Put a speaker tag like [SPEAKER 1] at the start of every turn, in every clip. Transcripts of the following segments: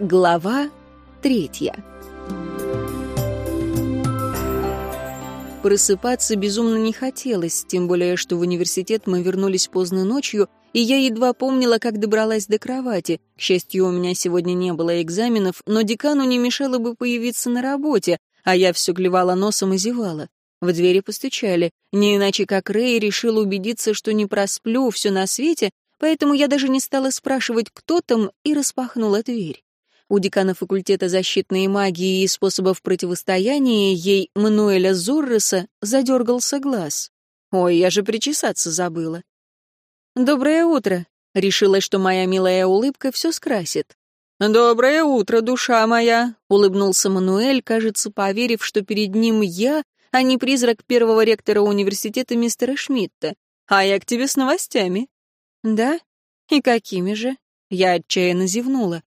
[SPEAKER 1] Глава третья Просыпаться безумно не хотелось, тем более, что в университет мы вернулись поздно ночью, и я едва помнила, как добралась до кровати. К счастью, у меня сегодня не было экзаменов, но декану не мешало бы появиться на работе, а я все клевала носом и зевала. В двери постучали, не иначе как Рэй решил убедиться, что не просплю все на свете, поэтому я даже не стала спрашивать, кто там, и распахнула дверь. У декана факультета защитной магии и способов противостояния ей Мануэля Зорреса задергался глаз. Ой, я же причесаться забыла. «Доброе утро», — решила, что моя милая улыбка все скрасит. «Доброе утро, душа моя», — улыбнулся Мануэль, кажется, поверив, что перед ним я, а не призрак первого ректора университета мистера Шмидта. «А я к тебе с новостями». «Да? И какими же?» Я отчаянно зевнула.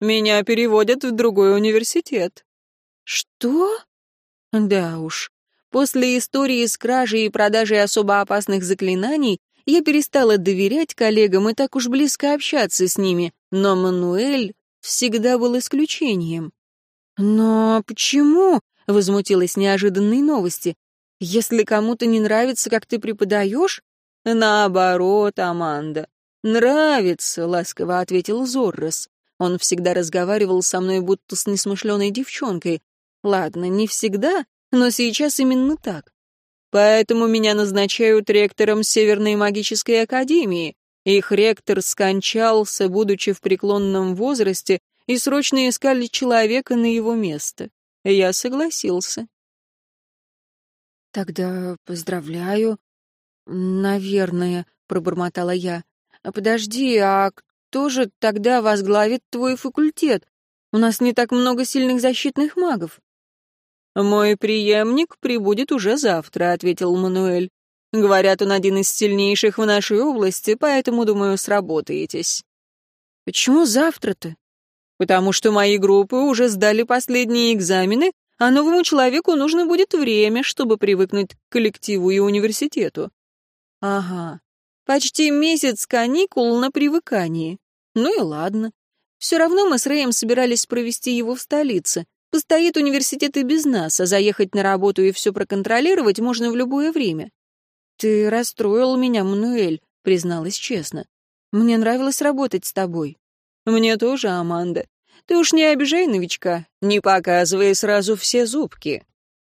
[SPEAKER 1] Меня переводят в другой университет». «Что?» «Да уж. После истории с кражей и продажей особо опасных заклинаний я перестала доверять коллегам и так уж близко общаться с ними, но Мануэль всегда был исключением». «Но почему?» — возмутилась неожиданной новости. «Если кому-то не нравится, как ты преподаешь?» «Наоборот, Аманда. Нравится», — ласково ответил Зоррос. Он всегда разговаривал со мной будто с несмышленой девчонкой. Ладно, не всегда, но сейчас именно так. Поэтому меня назначают ректором Северной магической академии. Их ректор скончался, будучи в преклонном возрасте, и срочно искали человека на его место. Я согласился. «Тогда поздравляю. Наверное», — пробормотала я. «Подожди, а кто же тогда возглавит твой факультет? У нас не так много сильных защитных магов». «Мой преемник прибудет уже завтра», — ответил Мануэль. «Говорят, он один из сильнейших в нашей области, поэтому, думаю, сработаетесь». «Почему завтра-то?» «Потому что мои группы уже сдали последние экзамены, а новому человеку нужно будет время, чтобы привыкнуть к коллективу и университету». «Ага, Почти месяц каникул на привыкании. Ну и ладно. Все равно мы с Рэем собирались провести его в столице. Постоит университет и без нас, а заехать на работу и все проконтролировать можно в любое время. Ты расстроил меня, Мануэль, призналась честно. Мне нравилось работать с тобой. Мне тоже, Аманда. Ты уж не обижай новичка, не показывай сразу все зубки.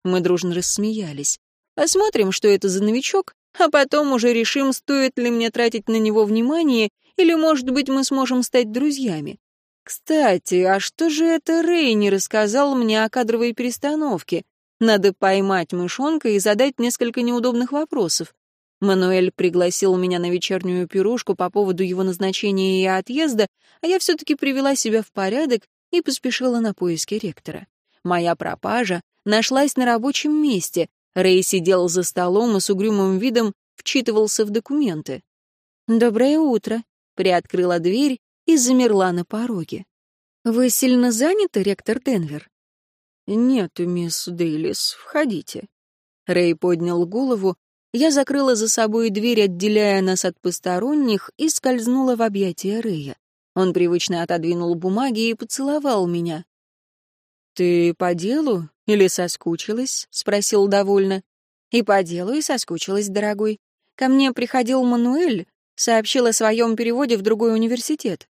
[SPEAKER 1] Мы дружно рассмеялись. Посмотрим, что это за новичок, а потом уже решим, стоит ли мне тратить на него внимание, или, может быть, мы сможем стать друзьями. Кстати, а что же это Рэй не рассказал мне о кадровой перестановке? Надо поймать мышонка и задать несколько неудобных вопросов. Мануэль пригласил меня на вечернюю пирушку по поводу его назначения и отъезда, а я все-таки привела себя в порядок и поспешила на поиски ректора. Моя пропажа нашлась на рабочем месте, Рэй сидел за столом и с угрюмым видом вчитывался в документы. «Доброе утро», — приоткрыла дверь и замерла на пороге. «Вы сильно заняты, ректор Денвер?» «Нет, мисс Дейлис, входите». Рэй поднял голову, я закрыла за собой дверь, отделяя нас от посторонних, и скользнула в объятия Рэя. Он привычно отодвинул бумаги и поцеловал меня. «Ты по делу или соскучилась?» — спросил довольно. «И по делу, и соскучилась, дорогой. Ко мне приходил Мануэль, сообщил о своем переводе в другой университет.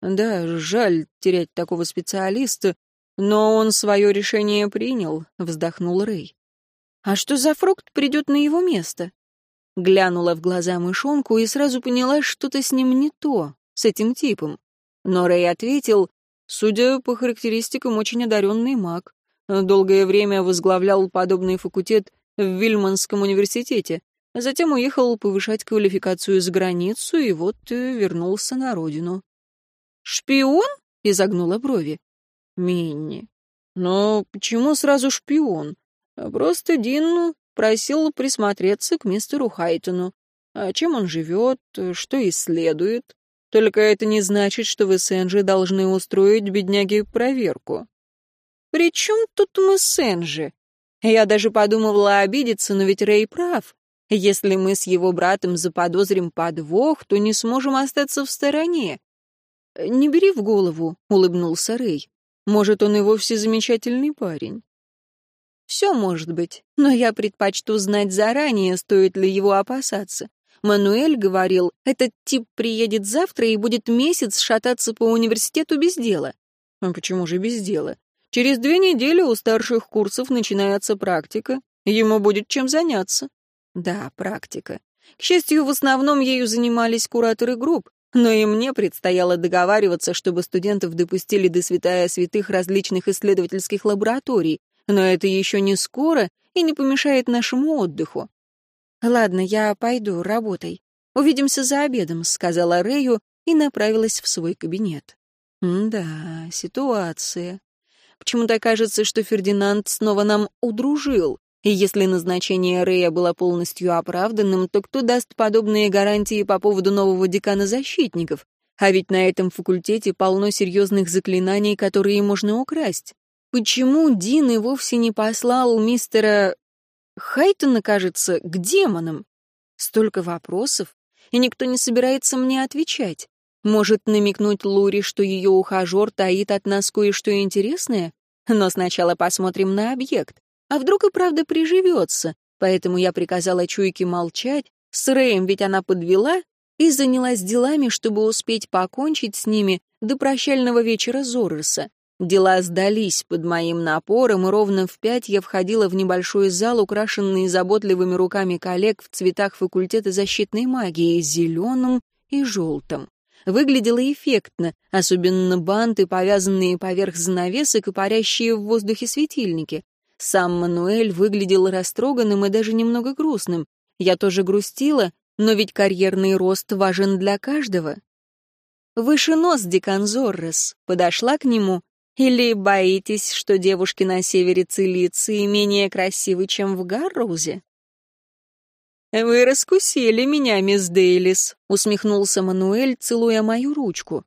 [SPEAKER 1] Да, жаль терять такого специалиста, но он свое решение принял», — вздохнул Рэй. «А что за фрукт придет на его место?» Глянула в глаза мышонку и сразу поняла, что-то с ним не то, с этим типом. Но Рэй ответил, Судя по характеристикам, очень одаренный маг. Долгое время возглавлял подобный факультет в Вильманском университете. Затем уехал повышать квалификацию за границу и вот вернулся на родину. «Шпион?» — изогнула брови. «Минни. Но почему сразу шпион? Просто Дин просил присмотреться к мистеру Хайтону. А чем он живет, что исследует?» Только это не значит, что вы с Энджи должны устроить бедняге проверку. При чем тут мы с Энджи? Я даже подумывала обидеться, но ведь Рэй прав. Если мы с его братом заподозрим подвох, то не сможем остаться в стороне. «Не бери в голову», — улыбнулся Рэй. «Может, он и вовсе замечательный парень». «Все может быть, но я предпочту знать заранее, стоит ли его опасаться. Мануэль говорил, этот тип приедет завтра и будет месяц шататься по университету без дела». «А почему же без дела? Через две недели у старших курсов начинается практика. Ему будет чем заняться». «Да, практика. К счастью, в основном ею занимались кураторы групп, но и мне предстояло договариваться, чтобы студентов допустили до святая святых различных исследовательских лабораторий, но это еще не скоро и не помешает нашему отдыху. «Ладно, я пойду, работай. Увидимся за обедом», — сказала Рэю и направилась в свой кабинет. «Да, ситуация. Почему-то кажется, что Фердинанд снова нам удружил, и если назначение Рэя было полностью оправданным, то кто даст подобные гарантии по поводу нового декана защитников? А ведь на этом факультете полно серьезных заклинаний, которые можно украсть. Почему Дин и вовсе не послал мистера Хайтона, кажется, к демонам? Столько вопросов, и никто не собирается мне отвечать. Может намекнуть Лури, что ее ухажер таит от нас кое-что интересное? Но сначала посмотрим на объект. А вдруг и правда приживется? Поэтому я приказала Чуйке молчать, с Рэем ведь она подвела, и занялась делами, чтобы успеть покончить с ними до прощального вечера Зорреса. Дела сдались под моим напором, и ровно в пять я входила в небольшой зал, украшенный заботливыми руками коллег в цветах факультета защитной магии, зеленым и желтым. Выглядело эффектно, особенно банты, повязанные поверх занавесок и парящие в воздухе светильники. Сам Мануэль выглядел растроганным и даже немного грустным. Я тоже грустила, но ведь карьерный рост важен для каждого. «Выше нос, декан Зоррес», подошла к нему. «Или боитесь, что девушки на севере Цилиции менее красивы, чем в Гарроузе?» «Вы раскусили меня, мисс Дейлис», — усмехнулся Мануэль, целуя мою ручку.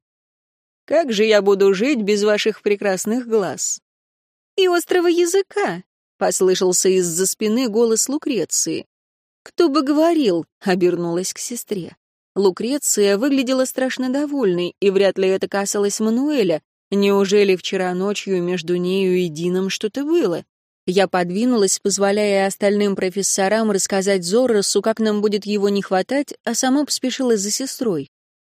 [SPEAKER 1] «Как же я буду жить без ваших прекрасных глаз?» и острого языка», — послышался из-за спины голос Лукреции. «Кто бы говорил?» — обернулась к сестре. Лукреция выглядела страшно довольной, и вряд ли это касалось Мануэля. Неужели вчера ночью между нею и Дином что-то было? Я подвинулась, позволяя остальным профессорам рассказать Зорросу, как нам будет его не хватать, а сама поспешила за сестрой.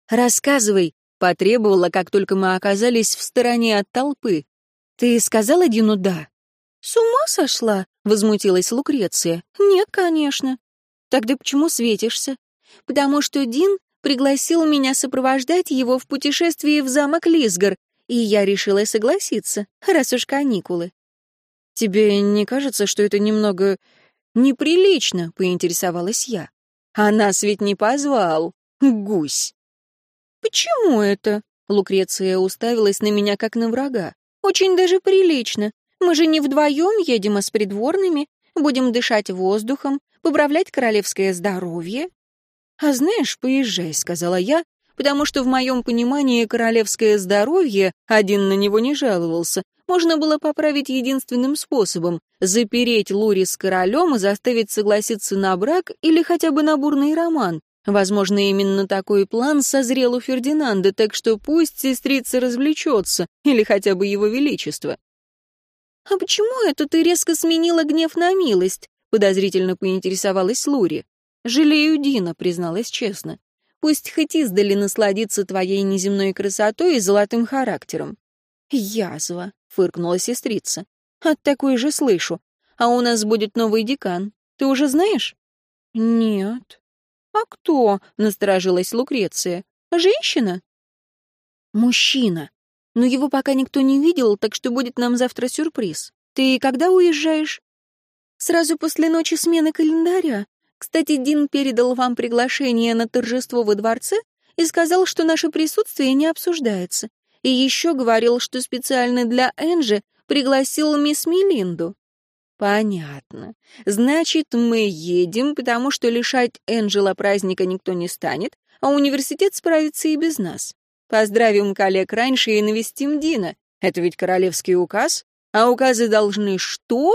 [SPEAKER 1] «Рассказывай», — потребовала, как только мы оказались в стороне от толпы. «Ты сказала Дину «да»?» «С ума сошла?» — возмутилась Лукреция. «Нет, конечно». «Тогда почему светишься?» «Потому что Дин пригласил меня сопровождать его в путешествии в замок Лисгар, и я решила согласиться, раз уж каникулы». «Тебе не кажется, что это немного неприлично?» — поинтересовалась я. «А нас ведь не позвал, гусь». «Почему это?» — Лукреция уставилась на меня, как на врага. Очень даже прилично. Мы же не вдвоем едем, а с придворными. Будем дышать воздухом, поправлять королевское здоровье. А знаешь, поезжай, сказала я, потому что в моем понимании королевское здоровье, один на него не жаловался, можно было поправить единственным способом — запереть Лури с королем и заставить согласиться на брак или хотя бы на бурный роман, Возможно, именно такой план созрел у Фердинанда, так что пусть сестрица развлечется, или хотя бы его величество. «А почему это ты резко сменила гнев на милость?» — подозрительно поинтересовалась Лури. «Жалею Дина», — призналась честно. «Пусть хоть издали насладится твоей неземной красотой и золотым характером». «Язва», — фыркнула сестрица. «От такой же слышу. А у нас будет новый декан. Ты уже знаешь?» «Нет», «А кто?» — насторожилась Лукреция. «Женщина?» «Мужчина. Но его пока никто не видел, так что будет нам завтра сюрприз. Ты когда уезжаешь?» «Сразу после ночи смены календаря. Кстати, Дин передал вам приглашение на торжество во дворце и сказал, что наше присутствие не обсуждается. И еще говорил, что специально для Энжи пригласил мисс Мелинду. Понятно. Значит, мы едем, потому что лишать Энджела праздника никто не станет, а университет справится и без нас. Поздравим коллег раньше и навестим Дина. Это ведь королевский указ. А указы должны что?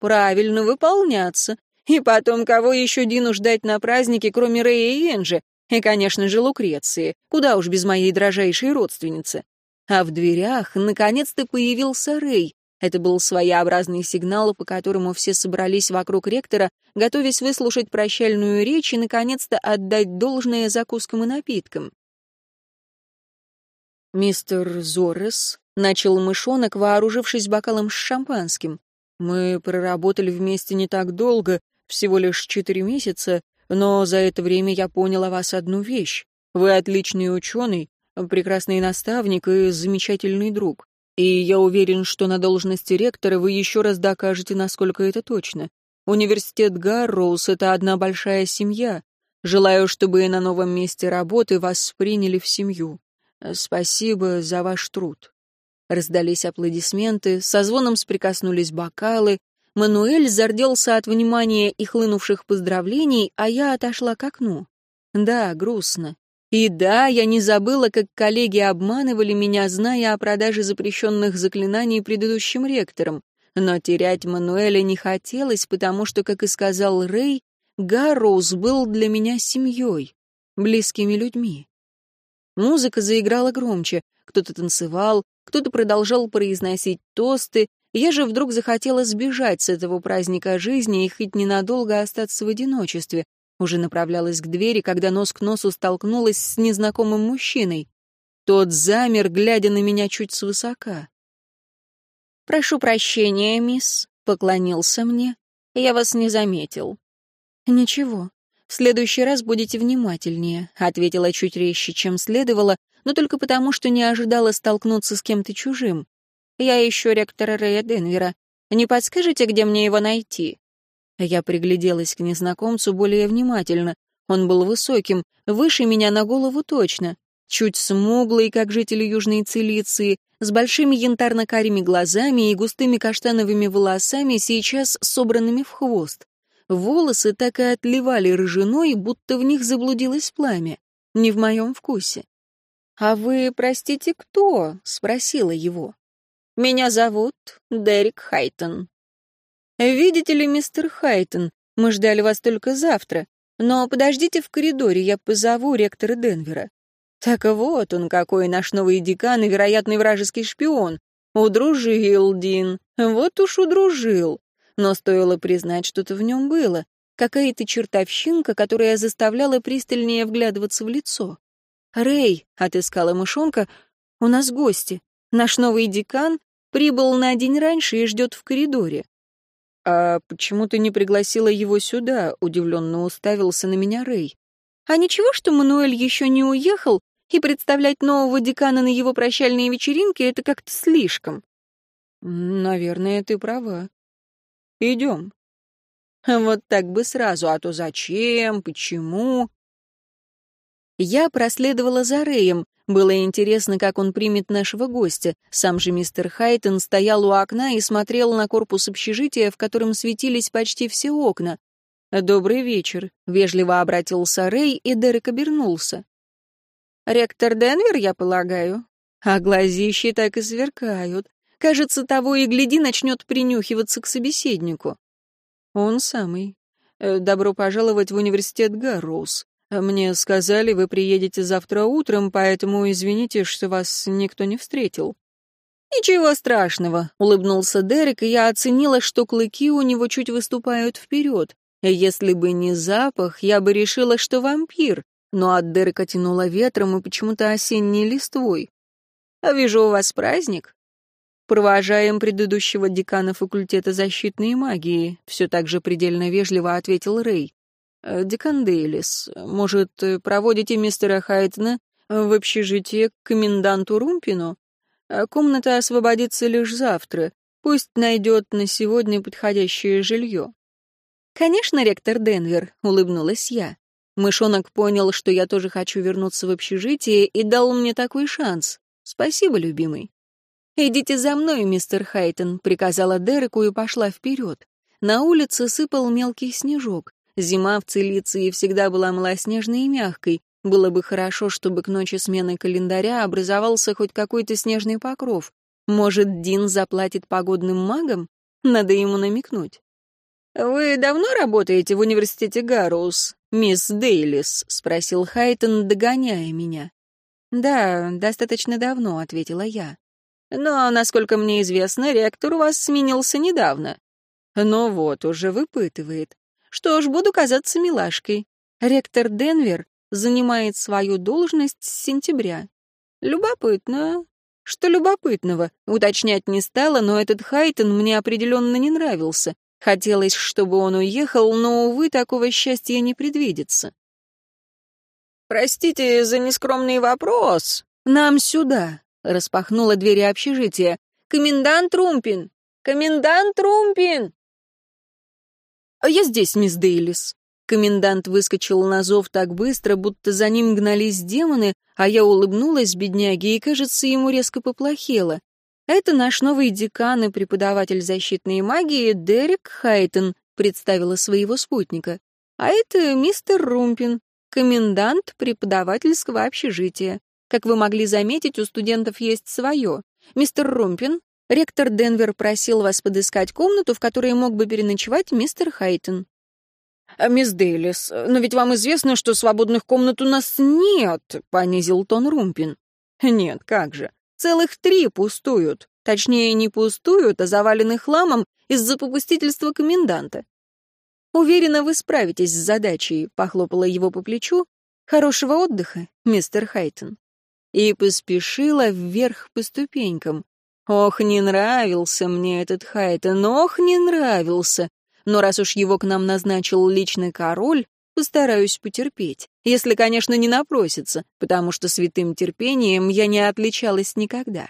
[SPEAKER 1] Правильно выполняться. И потом, кого еще Дину ждать на празднике, кроме Рэя и Энджи? И, конечно же, Лукреции. Куда уж без моей дрожайшей родственницы. А в дверях наконец-то появился Рэй. Это был своеобразный сигнал, по которому все собрались вокруг ректора, готовясь выслушать прощальную речь и, наконец-то, отдать должное закускам и напиткам. «Мистер Зорес», — начал мышонок, вооружившись бокалом с шампанским, — «мы проработали вместе не так долго, всего лишь четыре месяца, но за это время я понял о вас одну вещь. Вы отличный ученый, прекрасный наставник и замечательный друг. И я уверен, что на должности ректора вы еще раз докажете, насколько это точно. Университет Гарроуз — это одна большая семья. Желаю, чтобы и на новом месте работы вас приняли в семью. Спасибо за ваш труд. Раздались аплодисменты, со звоном сприкоснулись бокалы, Мануэль зарделся от внимания и хлынувших поздравлений, а я отошла к окну. Да, грустно. И да, я не забыла, как коллеги обманывали меня, зная о продаже запрещенных заклинаний предыдущим ректором. Но терять Мануэля не хотелось, потому что, как и сказал Рэй, Гарроуз был для меня семьей, близкими людьми. Музыка заиграла громче, кто-то танцевал, кто-то продолжал произносить тосты, я же вдруг захотела сбежать с этого праздника жизни и хоть ненадолго остаться в одиночестве. Уже направлялась к двери, когда нос к носу столкнулась с незнакомым мужчиной. Тот замер, глядя на меня чуть свысока. «Прошу прощения, мисс», — поклонился мне. «Я вас не заметил». «Ничего, в следующий раз будете внимательнее», — ответила чуть резче, чем следовало, но только потому, что не ожидала столкнуться с кем-то чужим. Я ищу ректора Рэя Денвера. Не подскажете, где мне его найти?» Я пригляделась к незнакомцу более внимательно. Он был высоким, выше меня на голову точно, чуть смуглый, как жители Южной Цилиции, с большими янтарно-карими глазами и густыми каштановыми волосами, сейчас собранными в хвост. Волосы так и отливали рыжиной, будто в них заблудилось пламя. Не в моем вкусе. «А вы, простите, кто?» — спросила его. Меня зовут Дерек Хайтон. Видите ли, мистер Хайтон, мы ждали вас только завтра, но подождите в коридоре, я позову ректора Денвера. Так вот он какой наш новый декан и вероятный вражеский шпион. Удружил, Дин, вот уж удружил. Но стоило признать, что-то в нем было. Какая-то чертовщинка, которая заставляла пристальнее вглядываться в лицо. «Рэй», — отыскала мышонка, — «у нас гости. Наш новый декан прибыл на день раньше и ждет в коридоре. «А почему ты не пригласила его сюда?» — удивленно уставился на меня Рэй. «А ничего, что Мануэль еще не уехал, и представлять нового декана на его прощальные вечеринки — это как-то слишком». «Наверное, ты права. Идем». «Вот так бы сразу, а то зачем, почему?» Я проследовала за Рэем, было интересно, как он примет нашего гостя. Сам же мистер Хайтон стоял у окна и смотрел на корпус общежития, в котором светились почти все окна. «Добрый вечер», — вежливо обратился Рэй, и Дерек обернулся. «Ректор Денвер, я полагаю?» А глазищи так и сверкают. Кажется, того и гляди начнет принюхиваться к собеседнику. Он самый. Э, добро пожаловать в университет Гарроуз. «Мне сказали, вы приедете завтра утром, поэтому извините, что вас никто не встретил». «Ничего страшного», — улыбнулся Дерек, и я оценила, что клыки у него чуть выступают вперед. Если бы не запах, я бы решила, что вампир, но от Дерека тянуло ветром и почему-то осенней листвой. «А вижу, у вас праздник?» «Провожаем предыдущего декана факультета защитной магии», — все так же предельно вежливо ответил Рэй. Э, «Декан Дейлис, может, проводите мистера Хайтона в общежитие к коменданту Румпину? Э, комната освободится лишь завтра. Пусть найдет на сегодня подходящее жилье». «Конечно, ректор Денвер», — улыбнулась я. Мышонок понял, что я тоже хочу вернуться в общежитие и дал мне такой шанс. Спасибо, любимый. «Идите за мной, мистер Хайтон», — приказала Дереку и пошла вперед. На улице сыпал мелкий снежок. Зима в Цилиции всегда была малоснежной и мягкой. Было бы хорошо, чтобы к ночи смены календаря образовался хоть какой-то снежный покров. Может, Дин заплатит погодным магам? Надо ему намекнуть. «Вы давно работаете в университете Гарроуз, мисс Дейлис?» — спросил Хайтон, догоняя меня. «Да, достаточно давно», — ответила я. «Но, насколько мне известно, ректор у вас сменился недавно». «Ну вот, уже выпытывает. Что ж, буду казаться милашкой. Ректор Денвер занимает свою должность с сентября. Любопытно. Что любопытного? Уточнять не стала, но этот Хайтон мне определенно не нравился. Хотелось, чтобы он уехал, но, увы, такого счастья не предвидится. «Простите за нескромный вопрос. Нам сюда», — распахнула двери общежития. «Комендант Румпин! Комендант Румпин!» «Я здесь, мисс Дейлис». Комендант выскочил на зов так быстро, будто за ним гнались демоны, а я улыбнулась бедняге, и, кажется, ему резко поплохело. «Это наш новый декан и преподаватель защитной магии Дерек Хайтон», представила своего спутника. «А это мистер Румпин, комендант преподавательского общежития. Как вы могли заметить, у студентов есть свое. Мистер Румпин, ректор Денвер просил вас подыскать комнату, в которой мог бы переночевать мистер Хайтон».
[SPEAKER 2] А, «Мисс Дейлис, но ведь вам известно, что свободных комнат у нас нет», — понизил тон Румпин.
[SPEAKER 1] «Нет, как же. Целых три пустуют. Точнее, не пустуют, а завалены хламом из-за попустительства коменданта. «Уверена, вы справитесь с задачей», — похлопала его по плечу. «Хорошего отдыха, мистер Хайтон». И поспешила вверх по ступенькам. Ох, не нравился мне этот Хайтон, ох, не нравился но раз уж его к нам назначил личный король, постараюсь потерпеть. Если, конечно, не напросится, потому что святым терпением я не отличалась никогда.